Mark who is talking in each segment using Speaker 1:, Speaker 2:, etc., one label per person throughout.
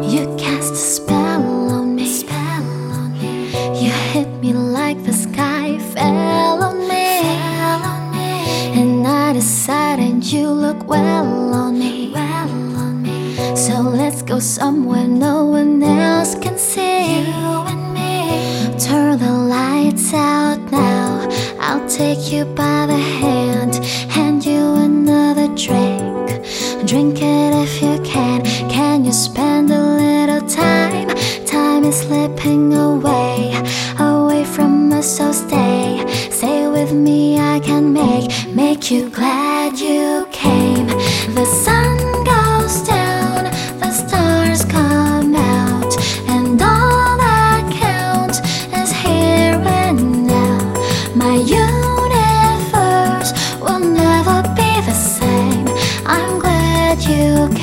Speaker 1: You cast a spell on me. Spell on me. You hit me like the sky fell on me. And I decided you look well on me. So let's go somewhere no one else can see. You and me. Turn the lights out now. I'll take you by the hand, hand you another drink. Drink it if you slipping away, away from us, so stay. Stay with me, I can make, make you glad you came. The sun goes down, the stars come out, and all that counts is here and now. My universe will never be the same. I'm glad you came.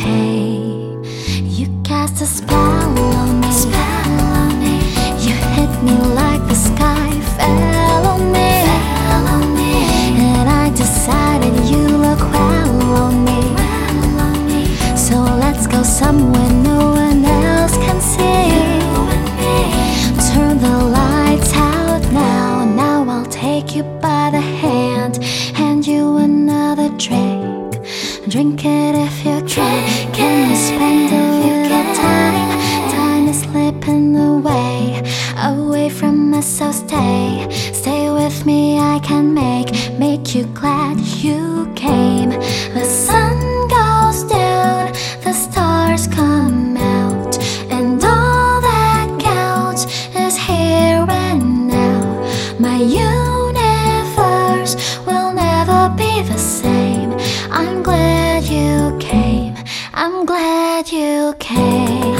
Speaker 1: Drink it if you can. Can you spend a little time? Time is slipping away, away from us. So stay, stay with me. I can make, make you glad you came. The sun goes down, the stars come out, and all that counts is here and now. My universe will never be the same. I'm glad you came.